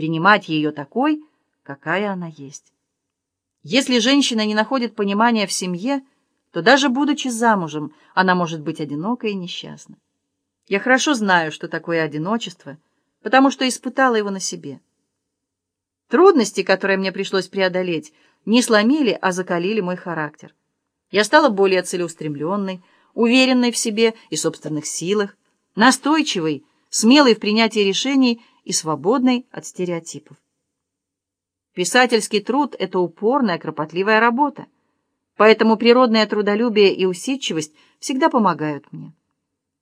принимать ее такой, какая она есть. Если женщина не находит понимания в семье, то даже будучи замужем, она может быть одинока и несчастна. Я хорошо знаю, что такое одиночество, потому что испытала его на себе. Трудности, которые мне пришлось преодолеть, не сломили, а закалили мой характер. Я стала более целеустремленной, уверенной в себе и собственных силах, настойчивой, смелой в принятии решений и свободной от стереотипов. Писательский труд — это упорная, кропотливая работа, поэтому природное трудолюбие и усидчивость всегда помогают мне.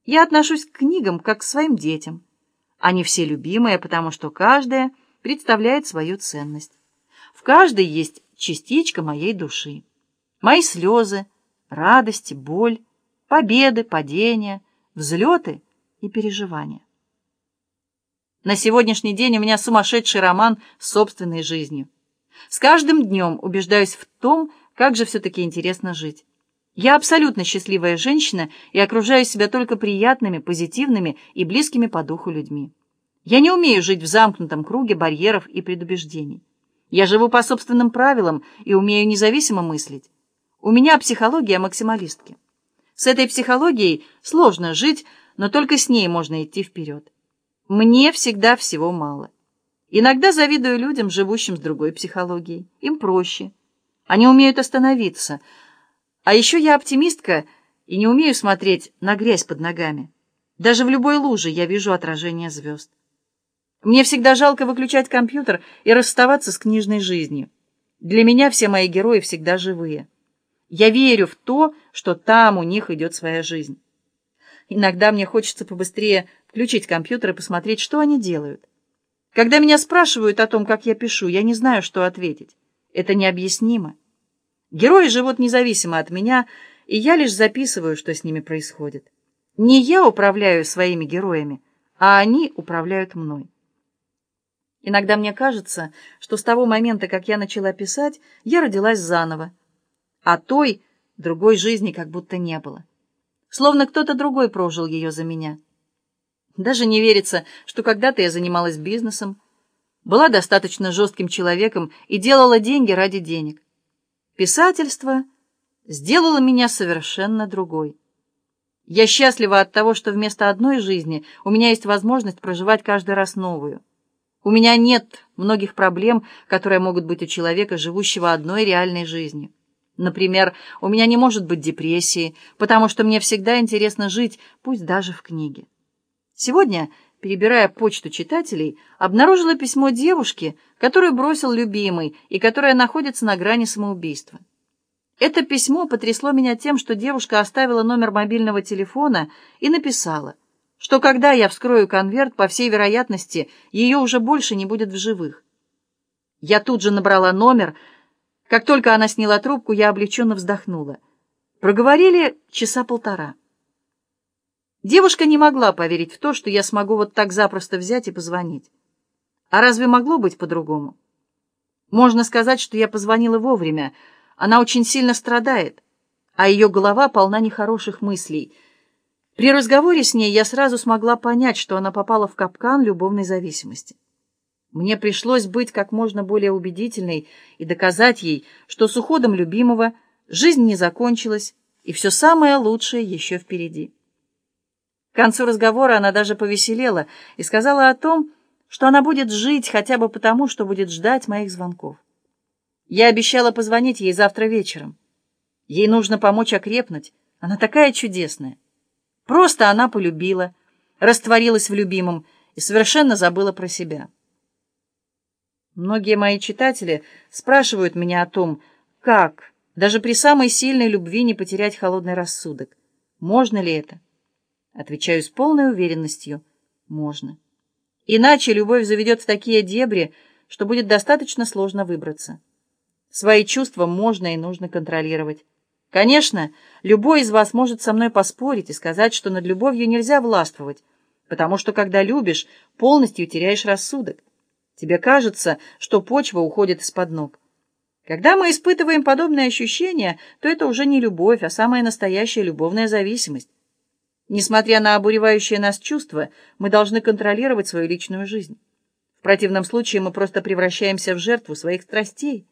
Я отношусь к книгам как к своим детям. Они все любимые, потому что каждая представляет свою ценность. В каждой есть частичка моей души. Мои слезы, радости, боль, победы, падения, взлеты и переживания. На сегодняшний день у меня сумасшедший роман с собственной жизнью. С каждым днем убеждаюсь в том, как же все-таки интересно жить. Я абсолютно счастливая женщина и окружаю себя только приятными, позитивными и близкими по духу людьми. Я не умею жить в замкнутом круге барьеров и предубеждений. Я живу по собственным правилам и умею независимо мыслить. У меня психология максималистки. С этой психологией сложно жить, но только с ней можно идти вперед. Мне всегда всего мало. Иногда завидую людям, живущим с другой психологией. Им проще. Они умеют остановиться. А еще я оптимистка и не умею смотреть на грязь под ногами. Даже в любой луже я вижу отражение звезд. Мне всегда жалко выключать компьютер и расставаться с книжной жизнью. Для меня все мои герои всегда живые. Я верю в то, что там у них идет своя жизнь. Иногда мне хочется побыстрее включить компьютер и посмотреть, что они делают. Когда меня спрашивают о том, как я пишу, я не знаю, что ответить. Это необъяснимо. Герои живут независимо от меня, и я лишь записываю, что с ними происходит. Не я управляю своими героями, а они управляют мной. Иногда мне кажется, что с того момента, как я начала писать, я родилась заново, а той, другой жизни как будто не было. Словно кто-то другой прожил ее за меня. Даже не верится, что когда-то я занималась бизнесом, была достаточно жестким человеком и делала деньги ради денег. Писательство сделало меня совершенно другой. Я счастлива от того, что вместо одной жизни у меня есть возможность проживать каждый раз новую. У меня нет многих проблем, которые могут быть у человека, живущего одной реальной жизнью. Например, у меня не может быть депрессии, потому что мне всегда интересно жить, пусть даже в книге. Сегодня, перебирая почту читателей, обнаружила письмо девушки, которую бросил любимый и которая находится на грани самоубийства. Это письмо потрясло меня тем, что девушка оставила номер мобильного телефона и написала, что когда я вскрою конверт, по всей вероятности, ее уже больше не будет в живых. Я тут же набрала номер. Как только она сняла трубку, я облегченно вздохнула. Проговорили часа полтора. Девушка не могла поверить в то, что я смогу вот так запросто взять и позвонить. А разве могло быть по-другому? Можно сказать, что я позвонила вовремя. Она очень сильно страдает, а ее голова полна нехороших мыслей. При разговоре с ней я сразу смогла понять, что она попала в капкан любовной зависимости. Мне пришлось быть как можно более убедительной и доказать ей, что с уходом любимого жизнь не закончилась, и все самое лучшее еще впереди. К концу разговора она даже повеселела и сказала о том, что она будет жить хотя бы потому, что будет ждать моих звонков. Я обещала позвонить ей завтра вечером. Ей нужно помочь окрепнуть. Она такая чудесная. Просто она полюбила, растворилась в любимом и совершенно забыла про себя. Многие мои читатели спрашивают меня о том, как даже при самой сильной любви не потерять холодный рассудок. Можно ли это? Отвечаю с полной уверенностью. Можно. Иначе любовь заведет в такие дебри, что будет достаточно сложно выбраться. Свои чувства можно и нужно контролировать. Конечно, любой из вас может со мной поспорить и сказать, что над любовью нельзя властвовать, потому что, когда любишь, полностью теряешь рассудок. Тебе кажется, что почва уходит из-под ног. Когда мы испытываем подобные ощущения, то это уже не любовь, а самая настоящая любовная зависимость. Несмотря на обуревающее нас чувство, мы должны контролировать свою личную жизнь. В противном случае мы просто превращаемся в жертву своих страстей.